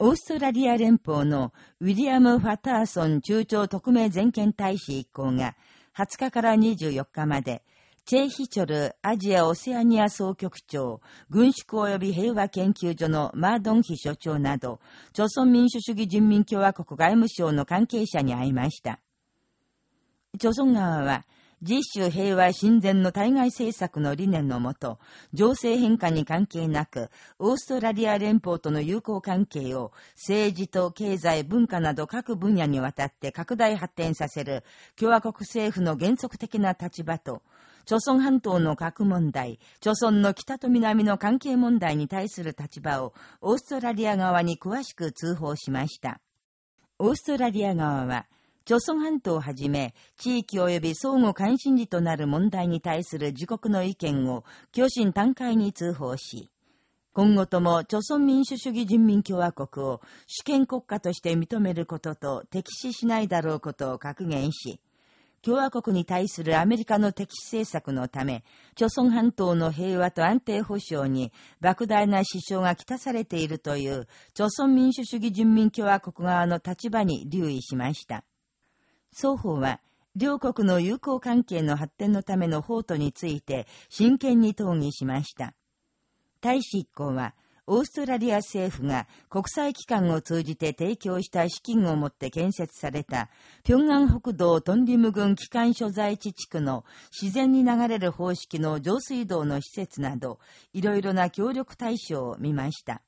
オーストラリア連邦のウィリアム・ファターソン中朝特命全権大使一行が20日から24日まで、チェイヒチョルアジア・オセアニア総局長、軍縮及び平和研究所のマードンヒ所長など、朝鮮民主主義人民共和国外務省の関係者に会いました。朝鮮側は、自主平和親善の対外政策の理念のもと、情勢変化に関係なく、オーストラリア連邦との友好関係を政治と経済、文化など各分野にわたって拡大発展させる共和国政府の原則的な立場と、朝鮮半島の核問題、朝鮮の北と南の関係問題に対する立場をオーストラリア側に詳しく通報しました。オーストラリア側は、朝鮮半島をはじめ、地域及び相互関心事となる問題に対する自国の意見を、共振単会に通報し、今後とも、朝鮮民主主義人民共和国を主権国家として認めることと敵視しないだろうことを確言し、共和国に対するアメリカの敵視政策のため、朝鮮半島の平和と安定保障に莫大な支障がきたされているという、朝鮮民主主義人民共和国側の立場に留意しました。双方は、両国の友好関係の発展のための法とについて真剣に討議しました。大使一行は、オーストラリア政府が国際機関を通じて提供した資金をもって建設された、平安北道トンリム郡機関所在地地区の自然に流れる方式の上水道の施設など、いろいろな協力対象を見ました。